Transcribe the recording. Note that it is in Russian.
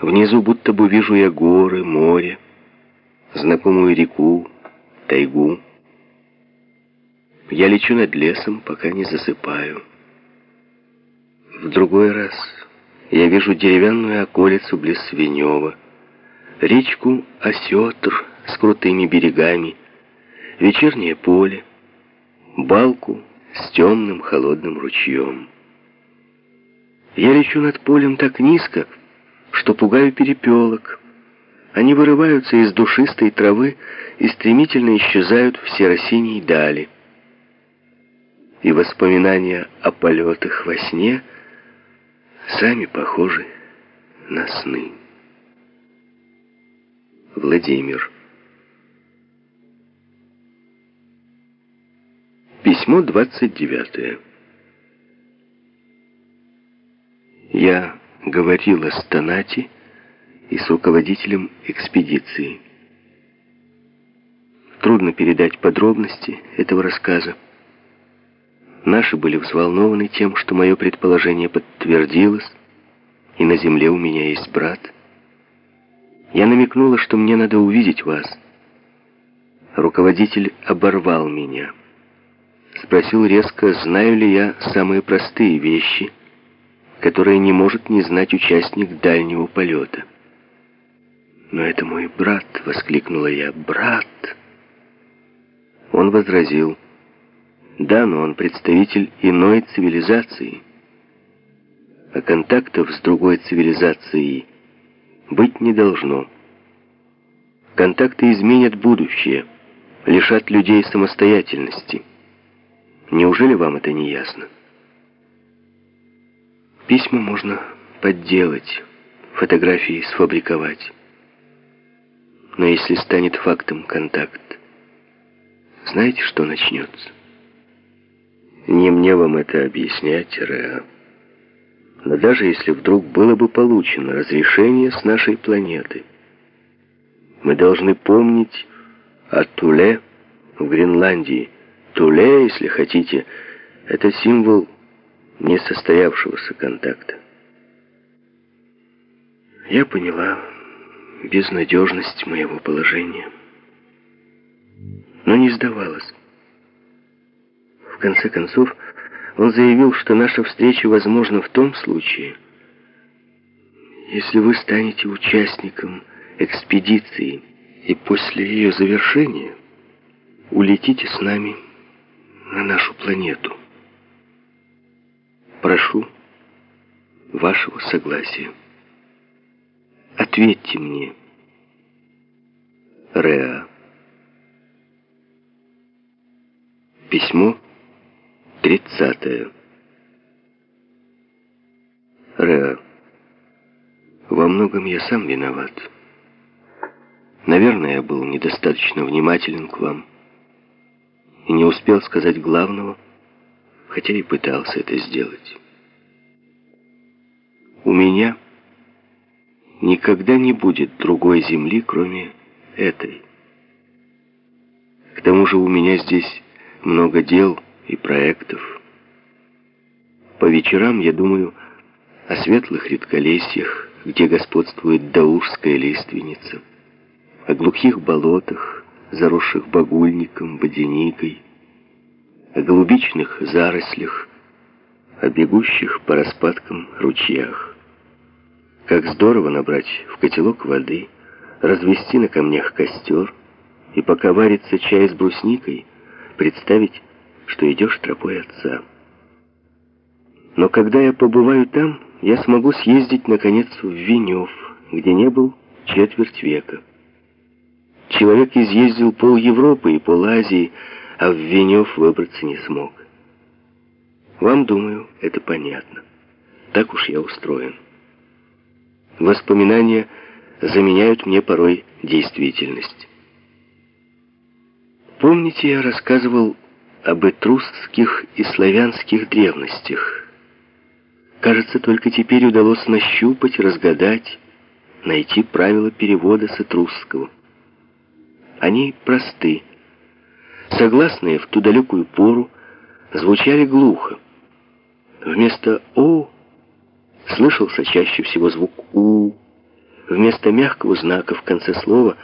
Внизу будто бы вижу я горы, море, знакомую реку, тайгу. Я лечу над лесом, пока не засыпаю. В другой раз я вижу деревянную околицу близ Свинева, речку Осетр с крутыми берегами, вечернее поле, балку с темным холодным ручьем. Я лечу над полем так низко, что пугаю перепелок. Они вырываются из душистой травы и стремительно исчезают в серо-синей дали. И воспоминания о полетах во сне сами похожи на сны. Владимир Письмо 29. Я говорила с Танати и с руководителем экспедиции. Трудно передать подробности этого рассказа. Наши были взволнованы тем, что мое предположение подтвердилось, и на земле у меня есть брат. Я намекнула, что мне надо увидеть вас. Руководитель оборвал меня. Спросил резко, знаю ли я самые простые вещи, которые не может не знать участник дальнего полета. «Но это мой брат!» — воскликнула я. «Брат!» Он возразил. «Да, но он представитель иной цивилизации, а контактов с другой цивилизацией быть не должно. Контакты изменят будущее, лишат людей самостоятельности». Неужели вам это не ясно? Письма можно подделать, фотографии сфабриковать. Но если станет фактом контакт, знаете, что начнется? Не мне вам это объяснять, Реа. Но даже если вдруг было бы получено разрешение с нашей планеты, мы должны помнить о Туле в Гренландии, Туле, если хотите, это символ несостоявшегося контакта. Я поняла безнадежность моего положения, но не сдавалась. В конце концов, он заявил, что наша встреча возможна в том случае, если вы станете участником экспедиции и после ее завершения улетите с нами на нашу планету. Прошу вашего согласия. Ответьте мне. Реа. Письмо 30. Реа. Во многом я сам виноват. Наверное, я был недостаточно внимателен к вам и не успел сказать главного, хотя и пытался это сделать. У меня никогда не будет другой земли, кроме этой. К тому же у меня здесь много дел и проектов. По вечерам я думаю о светлых редколесьях, где господствует даурская лиственница, о глухих болотах, заросших багульником, бодяникой, о голубичных зарослях, о бегущих по распадкам ручьях. Как здорово набрать в котелок воды, развести на камнях костер и, пока варится чай с брусникой, представить, что идешь тропой отца. Но когда я побываю там, я смогу съездить, наконец, в Венев, где не был четверть века. Человек изъездил пол Европы и пол Азии, а в Венев выбраться не смог. Вам, думаю, это понятно. Так уж я устроен. Воспоминания заменяют мне порой действительность. Помните, я рассказывал об этрусских и славянских древностях. Кажется, только теперь удалось нащупать, разгадать, найти правила перевода с этрусского. Они просты. Согласные в ту далекую пору звучали глухо. Вместо «о» слышался чаще всего звук «у», Вместо мягкого знака в конце слова